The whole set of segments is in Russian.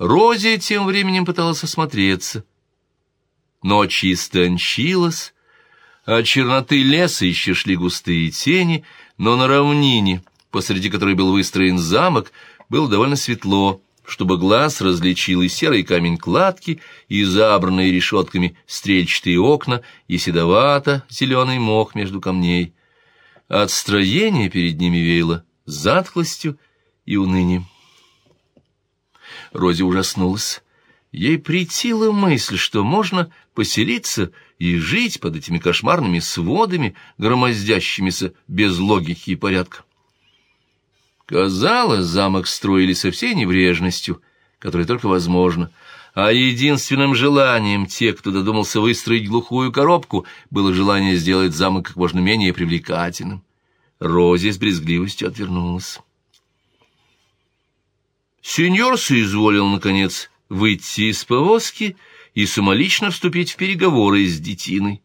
Рози тем временем пыталась осмотреться. Ночь истончилась, от черноты леса еще шли густые тени, но на равнине, посреди которой был выстроен замок, было довольно светло, чтобы глаз различил и серый камень кладки, и забранные решетками стрельчатые окна, и седовато зеленый мох между камней. От строения перед ними веяло затхлостью и унынием. Рози ужаснулась. Ей притила мысль, что можно поселиться и жить под этими кошмарными сводами, громоздящимися без логики и порядка. Казалось, замок строили со всей небрежностью, которая только возможно, а единственным желанием тех, кто додумался выстроить глухую коробку, было желание сделать замок как можно менее привлекательным. Рози с брезгливостью отвернулась. Сеньор соизволил, наконец, выйти из повозки и самолично вступить в переговоры с детиной,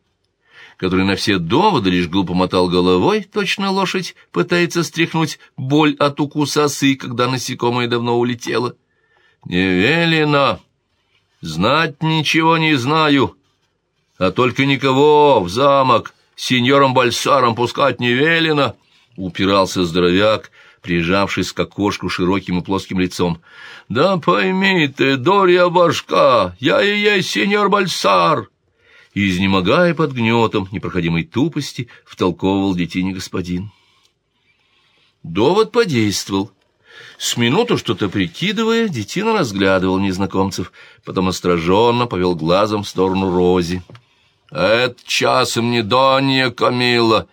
который на все доводы лишь глупо мотал головой, точно лошадь пытается стряхнуть боль от укуса осы, когда насекомое давно улетело. «Не велено! Знать ничего не знаю, а только никого в замок сеньором Бальсаром пускать не велено!» — упирался здоровяк, прижавшись к окошку широким и плоским лицом. «Да пойми ты, Дория башка, я и есть сеньор Бальсар!» И, изнемогая под гнетом непроходимой тупости, втолковывал детине господин. Довод подействовал. С минуту что-то прикидывая, детина разглядывал незнакомцев, потом осторожно повел глазом в сторону Рози. «Это часом не Донья Камила!»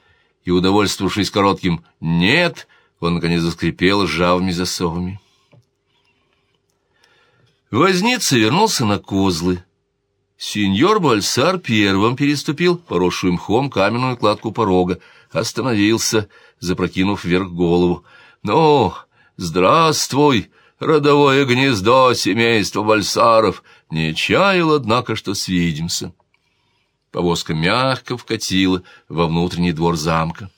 И, удовольствовавшись коротким «нет», он, наконец, заскрипел ржавыми засовами. Возница вернулся на козлы. Сеньор Бальсар первым переступил поросшую мхом каменную кладку порога, остановился, запрокинув вверх голову. «Ну, здравствуй, родовое гнездо семейства Бальсаров! Не чаял, однако, что свидимся!» Повозка мягко вкатила во внутренний двор замка.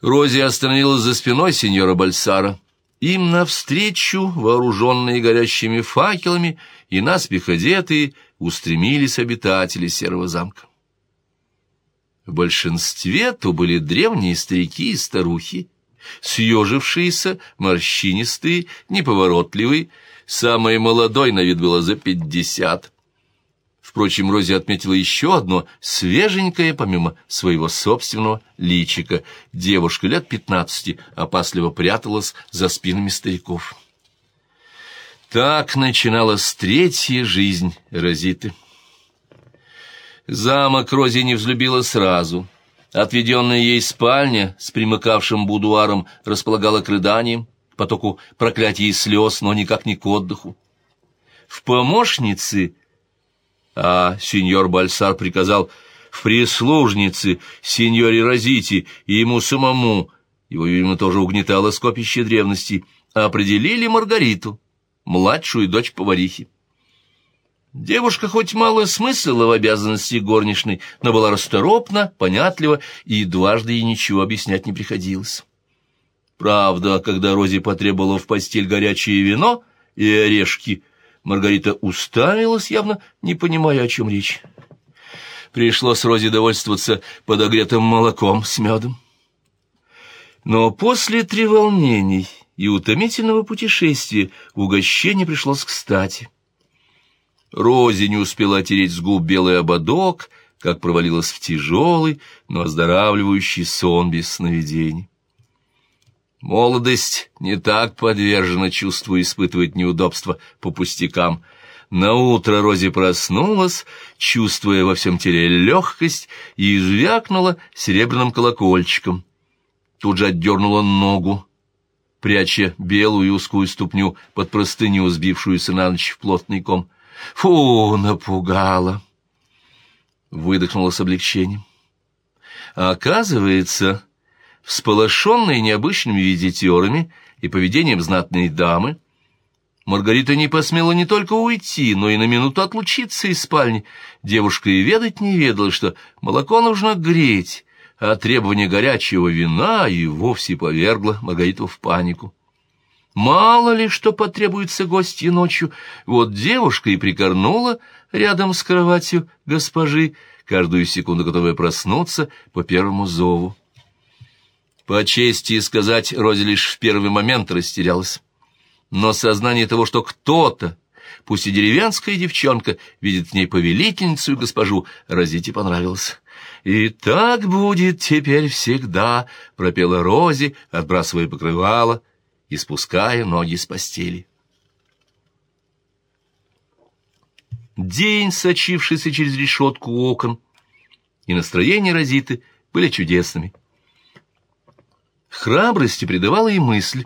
Рози остановилась за спиной сеньора Бальсара. Им навстречу, вооруженные горящими факелами и наспех одетые, устремились обитатели серого замка. В большинстве то были древние старики и старухи, съежившиеся, морщинистые, неповоротливые, самый молодой на вид было за пятьдесят, Впрочем, Рози отметила еще одно, свеженькое, помимо своего собственного личика. Девушка лет пятнадцати опасливо пряталась за спинами стариков. Так начиналась третья жизнь Розиты. Замок Рози не взлюбила сразу. Отведенная ей спальня с примыкавшим будуаром располагала к рыданиям, потоку проклятий и слез, но никак не к отдыху. В помощнице а сеньор Бальсар приказал в прислужнице сеньоре Розити и ему самому, его, видимо, тоже угнетало скопище древности, определили Маргариту, младшую дочь поварихи. Девушка хоть мало смысла в обязанности горничной, но была расторопна, понятлива, и дважды ей ничего объяснять не приходилось. Правда, когда Рози потребовала в постель горячее вино и орешки, Маргарита уставилась, явно не понимая, о чем речь. Пришлось Розе довольствоваться подогретым молоком с медом. Но после треволнений и утомительного путешествия угощение пришлось кстати. Розе не успела отереть с губ белый ободок, как провалилась в тяжелый, но оздоравливающий сон без сновидений. Молодость не так подвержена чувству испытывать неудобства по пустякам. На утро Рози проснулась, чувствуя во всем теле легкость, и звякнула серебряным колокольчиком. Тут же отдернула ногу, пряча белую узкую ступню под простыню, сбившуюся на ночь в плотный ком. Фу, напугала! Выдохнула с облегчением. А оказывается... Всполошенная необычными визитерами и поведением знатной дамы, Маргарита не посмела не только уйти, но и на минуту отлучиться из спальни. Девушка и ведать не ведала, что молоко нужно греть, а требование горячего вина и вовсе повергло Маргариту в панику. Мало ли что потребуется гостье ночью. Вот девушка и прикорнула рядом с кроватью госпожи, каждую секунду готовая проснуться по первому зову. По чести сказать, Рози лишь в первый момент растерялась. Но сознание того, что кто-то, пусть и деревенская девчонка, видит в ней повелительницу и госпожу, Розите понравилось. «И так будет теперь всегда», — пропела Рози, отбрасывая покрывало и спуская ноги с постели. День, сочившийся через решетку окон, и настроение Розиты были чудесными. Храбрости придавала и мысль,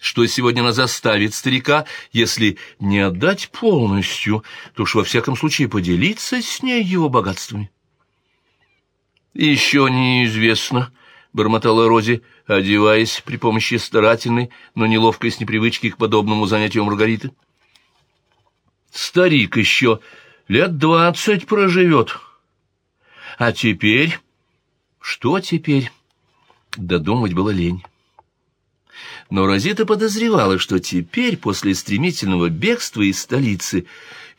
что сегодня она заставит старика, если не отдать полностью, то уж во всяком случае поделиться с ней его богатствами. «Еще неизвестно», — бормотала Рози, одеваясь при помощи старательной, но неловкой с непривычки к подобному занятию Маргариты. «Старик еще лет двадцать проживет. А теперь...» «Что теперь?» Додумать было лень. Но Розита подозревала, что теперь, после стремительного бегства из столицы,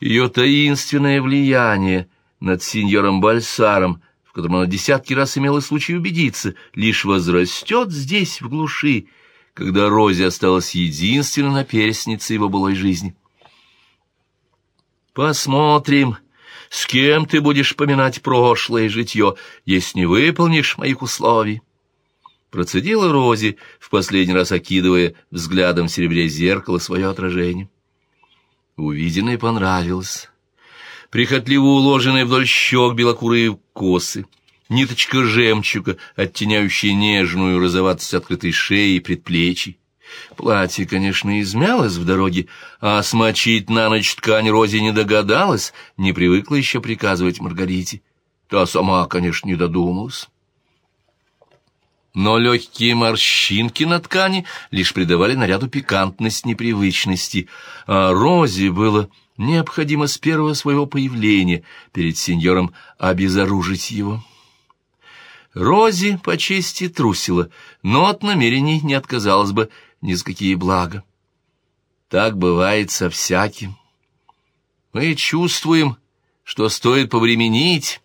ее таинственное влияние над сеньором Бальсаром, в котором она десятки раз имела случай убедиться, лишь возрастет здесь, в глуши, когда Розе осталась единственной наперстницей его былой жизни. «Посмотрим, с кем ты будешь поминать прошлое житье, если не выполнишь моих условий». Процедила Рози, в последний раз окидывая взглядом в серебре зеркало свое отражение. Увиденное понравилось. Прихотливо уложенные вдоль щек белокурые косы, ниточка жемчуга, оттеняющая нежную розоватость открытой шеи и предплечий. Платье, конечно, измялось в дороге, а смочить на ночь ткань Рози не догадалась, не привыкла еще приказывать Маргарите. Та сама, конечно, не додумалась но легкие морщинки на ткани лишь придавали наряду пикантность непривычности, а Розе было необходимо с первого своего появления перед сеньором обезоружить его. Рози по чести трусила, но от намерений не отказалась бы ни с какие блага. Так бывает со всяким. Мы чувствуем, что стоит повременить,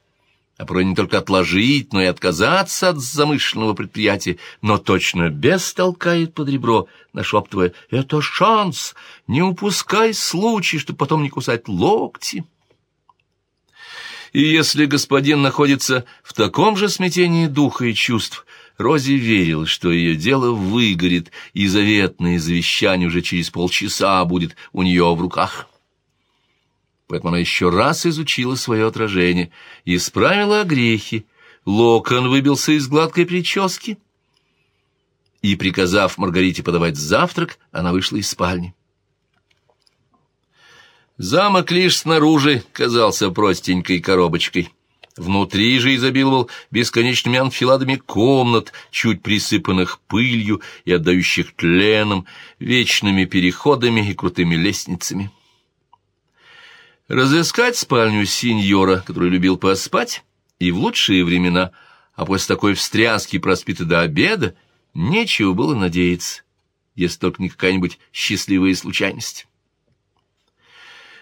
а порой не только отложить, но и отказаться от замышленного предприятия, но точно без толкает под ребро, нашептывая «Это шанс! Не упускай случай, чтобы потом не кусать локти!» И если господин находится в таком же смятении духа и чувств, Рози верил, что ее дело выгорит, и заветное завещание уже через полчаса будет у нее в руках поэтому она еще раз изучила свое отражение исправила огрехи. Локон выбился из гладкой прически. И, приказав Маргарите подавать завтрак, она вышла из спальни. Замок лишь снаружи казался простенькой коробочкой. Внутри же изобиловал бесконечными анфиладами комнат, чуть присыпанных пылью и отдающих тленом, вечными переходами и крутыми лестницами. Разыскать спальню сеньора, который любил поспать, и в лучшие времена, а после такой встряски проспиты до обеда, нечего было надеяться, если только не какая-нибудь счастливая случайность.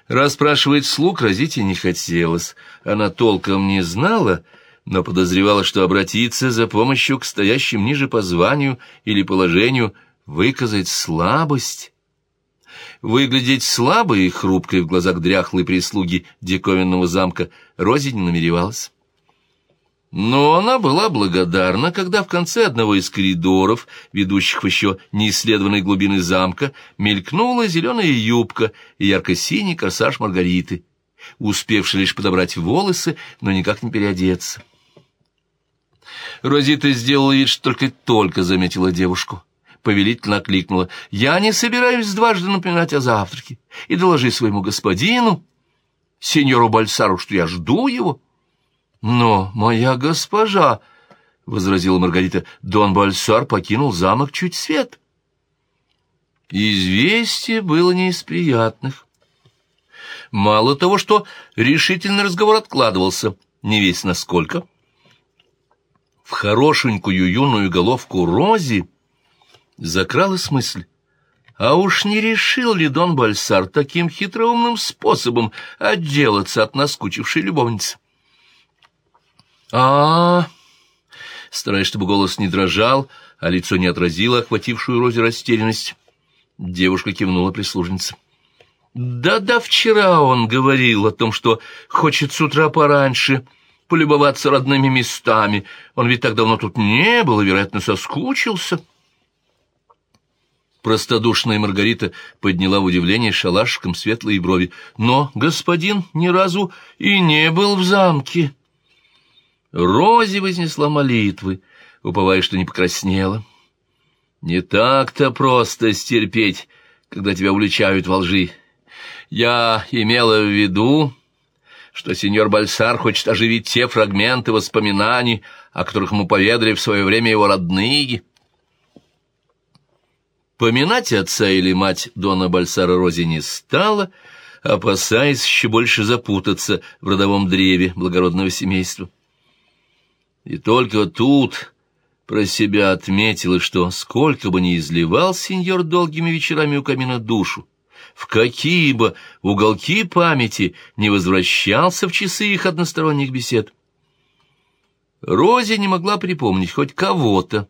Расспрашивать слуг Розите не хотелось, она толком не знала, но подозревала, что обратиться за помощью к стоящим ниже по званию или положению, выказать слабость, Выглядеть слабой и хрупкой в глазах дряхлой прислуги диковинного замка Рози не намеревалась. Но она была благодарна, когда в конце одного из коридоров, ведущих в еще неисследованной глубины замка, мелькнула зеленая юбка и ярко-синий корсаж Маргариты, успевший лишь подобрать волосы, но никак не переодеться. Розита сделала вид, что только-только заметила девушку повелительно окликнула. «Я не собираюсь дважды напоминать о завтраке. И доложи своему господину, сеньору Бальсару, что я жду его». «Но, моя госпожа», — возразила Маргарита, — «Дон Бальсар покинул замок чуть свет». Известие было не из приятных. Мало того, что решительный разговор откладывался, не весь насколько. В хорошенькую юную головку Рози закралась мысль, А уж не решил ли Дон Бальсар таким хитроумным способом отделаться от наскучившей любовницы? а, -а, Стараясь, чтобы голос не дрожал, а лицо не отразило охватившую Розе растерянность, девушка кивнула прислужнице. «Да-да, вчера он говорил о том, что хочет с утра пораньше полюбоваться родными местами. Он ведь так давно тут не был и, вероятно, соскучился». Простодушная Маргарита подняла в удивление шалашиком светлые брови. «Но господин ни разу и не был в замке». Рози вознесла молитвы, уповая, что не покраснела. «Не так-то просто стерпеть, когда тебя уличают во лжи. Я имела в виду, что сеньор Бальсар хочет оживить те фрагменты воспоминаний, о которых мы поведали в свое время его родные». Поминать отца или мать Дона Бальсара Рози не стала, опасаясь еще больше запутаться в родовом древе благородного семейства. И только тут про себя отметила, что сколько бы ни изливал сеньор долгими вечерами у камина душу, в какие бы уголки памяти не возвращался в часы их односторонних бесед. Рози не могла припомнить хоть кого-то,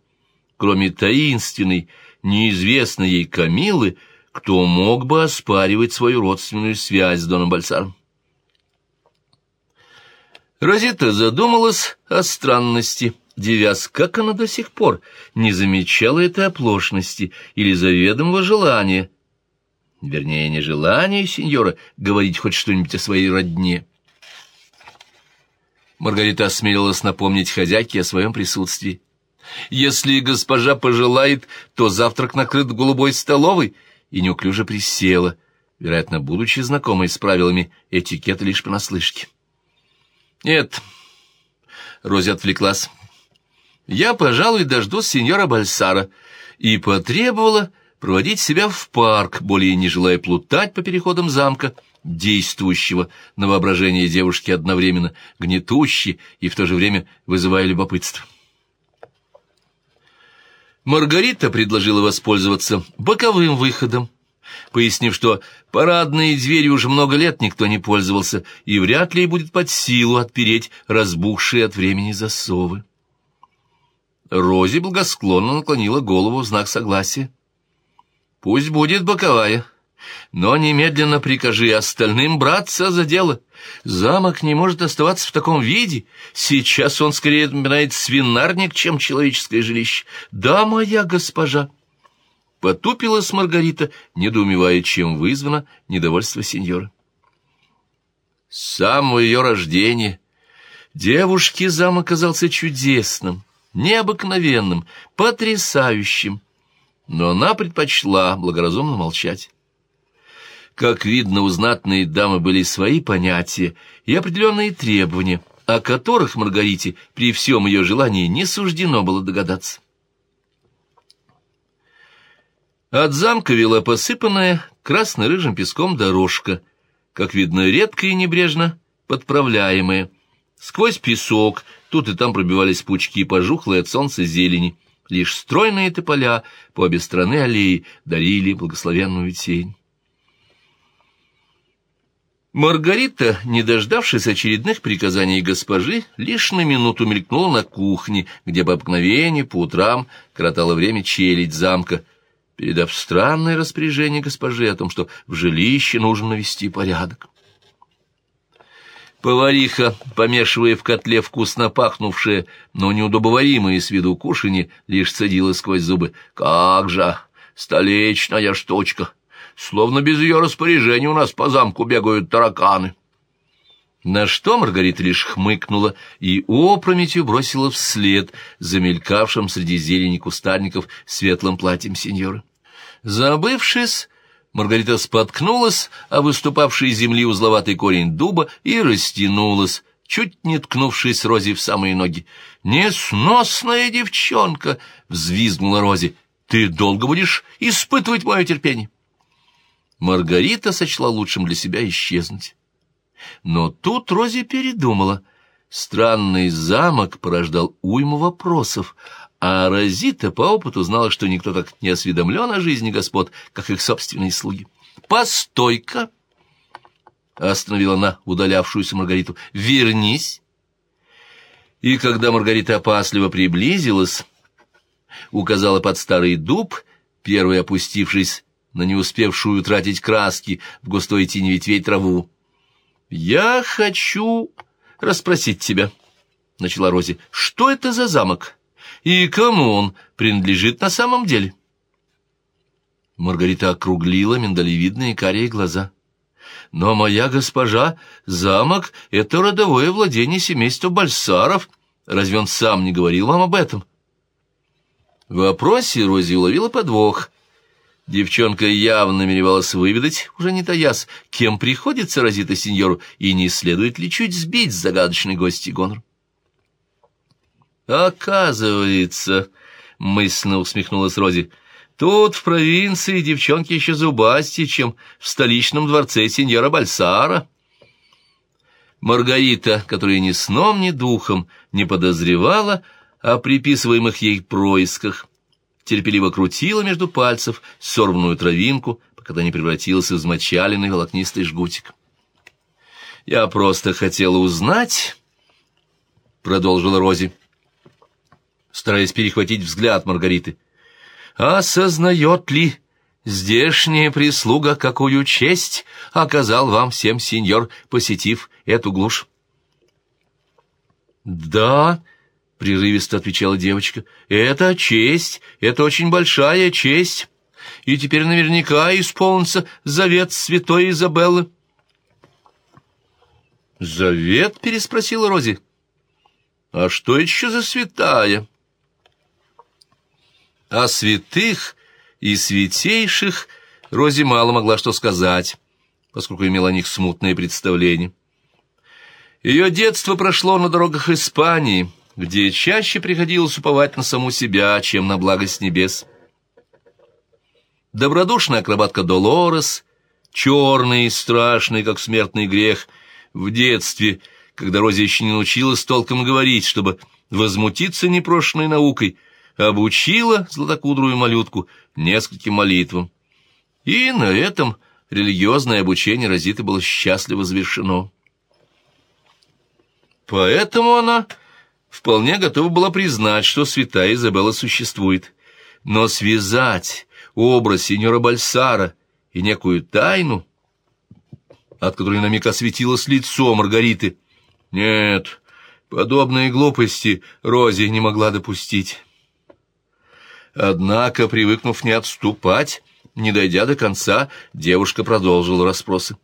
кроме таинственной, неизвестной ей Камилы, кто мог бы оспаривать свою родственную связь с Доном Бальсаром. Розита задумалась о странности, девясь, как она до сих пор не замечала этой оплошности или заведомого желания, вернее, не желания сеньора говорить хоть что-нибудь о своей родне. Маргарита осмелилась напомнить хозяйке о своем присутствии. Если госпожа пожелает, то завтрак накрыт в голубой столовой, и неуклюже присела, вероятно, будучи знакомой с правилами этикета лишь понаслышке. Нет, Рози отвлеклась. Я, пожалуй, дождусь сеньора Бальсара и потребовала проводить себя в парк, более не желая плутать по переходам замка, действующего на воображение девушки одновременно, гнетущий и в то же время вызывая любопытство. Маргарита предложила воспользоваться боковым выходом, пояснив, что парадные двери уже много лет никто не пользовался, и вряд ли будет под силу отпереть разбухшие от времени засовы. Рози благосклонно наклонила голову в знак согласия. «Пусть будет боковая, но немедленно прикажи остальным браться за дело. Замок не может оставаться в таком виде. Сейчас он скорее напоминает свинарник, чем человеческое жилище. Да, моя госпожа!» Потупилась Маргарита, недоумевая, чем вызвано недовольство сеньора. С самого ее рождения девушке замок казался чудесным, необыкновенным, потрясающим, но она предпочла благоразумно молчать. Как видно, у знатной дамы были свои понятия и определенные требования, о которых Маргарите при всем ее желании не суждено было догадаться. От замка вела посыпанная красно-рыжим песком дорожка, как видно, редко и небрежно подправляемая. Сквозь песок тут и там пробивались пучки пожухлой от солнца зелени. Лишь стройные тополя по обе стороны аллеи дарили благословенную тень. Маргарита, не дождавшись очередных приказаний госпожи, лишь на минуту мелькнула на кухне, где по обыкновению по утрам коротала время челядь замка, передав странное распоряжение госпожи о том, что в жилище нужно навести порядок. Повариха, помешивая в котле вкусно пахнувшее, но неудобоваримое с виду кушанье, лишь цедила сквозь зубы. «Как же! Столичная штучка!» Словно без ее распоряжения у нас по замку бегают тараканы. На что Маргарита лишь хмыкнула и опрометью бросила вслед замелькавшим среди зелени кустарников светлым платьем сеньора. Забывшись, Маргарита споткнулась о выступавшей из земли узловатый корень дуба и растянулась, чуть не ткнувшись Розе в самые ноги. «Несносная девчонка!» — взвизгнула Рози. «Ты долго будешь испытывать мое терпение?» Маргарита сочла лучшим для себя исчезнуть. Но тут Рози передумала. Странный замок порождал уйму вопросов, А Розита по опыту знала, что никто так не осведомлен о жизни господ, как их собственные слуги. «Постой-ка!» — остановила она удалявшуюся Маргариту. «Вернись!» И когда Маргарита опасливо приблизилась, указала под старый дуб, первый опустившись на не успевшую тратить краски в густой тени ветвей траву. «Я хочу расспросить тебя», — начала Рози, — «что это за замок и кому он принадлежит на самом деле?» Маргарита округлила миндалевидные карие глаза. «Но, моя госпожа, замок — это родовое владение семейства Бальсаров. Разве он сам не говорил вам об этом?» В вопросе Рози уловила подвох — Девчонка явно намеревалась выведать, уже не таясь, кем приходится Розита сеньору, и не следует ли чуть сбить загадочный гость гонор. «Оказывается», — мысленно усмехнулась Рози, — «тут в провинции девчонки еще зубастее, чем в столичном дворце сеньора Бальсара». Маргарита, которая ни сном, ни духом не подозревала о приписываемых ей происках, терпеливо крутила между пальцев сорванную травинку, пока та не превратилась в измочаленный волокнистый жгутик. «Я просто хотела узнать...» — продолжила Рози, стараясь перехватить взгляд Маргариты. «Осознает ли здешняя прислуга, какую честь оказал вам всем сеньор, посетив эту глушь?» «Да», прерывисто отвечала девочка. «Это честь, это очень большая честь, и теперь наверняка исполнится завет святой Изабеллы». «Завет?» — переспросила Рози. «А что еще за святая?» О святых и святейших Рози мало могла что сказать, поскольку имела о них смутное представление. Ее детство прошло на дорогах Испании — где чаще приходилось уповать на саму себя, чем на благость небес. Добродушная акробатка Долорес, черный и страшный, как смертный грех, в детстве, когда Рози еще не научилась толком говорить, чтобы возмутиться непрошенной наукой, обучила златокудрую малютку нескольким молитвам. И на этом религиозное обучение Розиты было счастливо завершено. Поэтому она вполне готова была признать, что святая Изабелла существует. Но связать образ сеньора Бальсара и некую тайну, от которой на миг осветилось лицо Маргариты, нет, подобные глупости Рози не могла допустить. Однако, привыкнув не отступать, не дойдя до конца, девушка продолжила расспросы.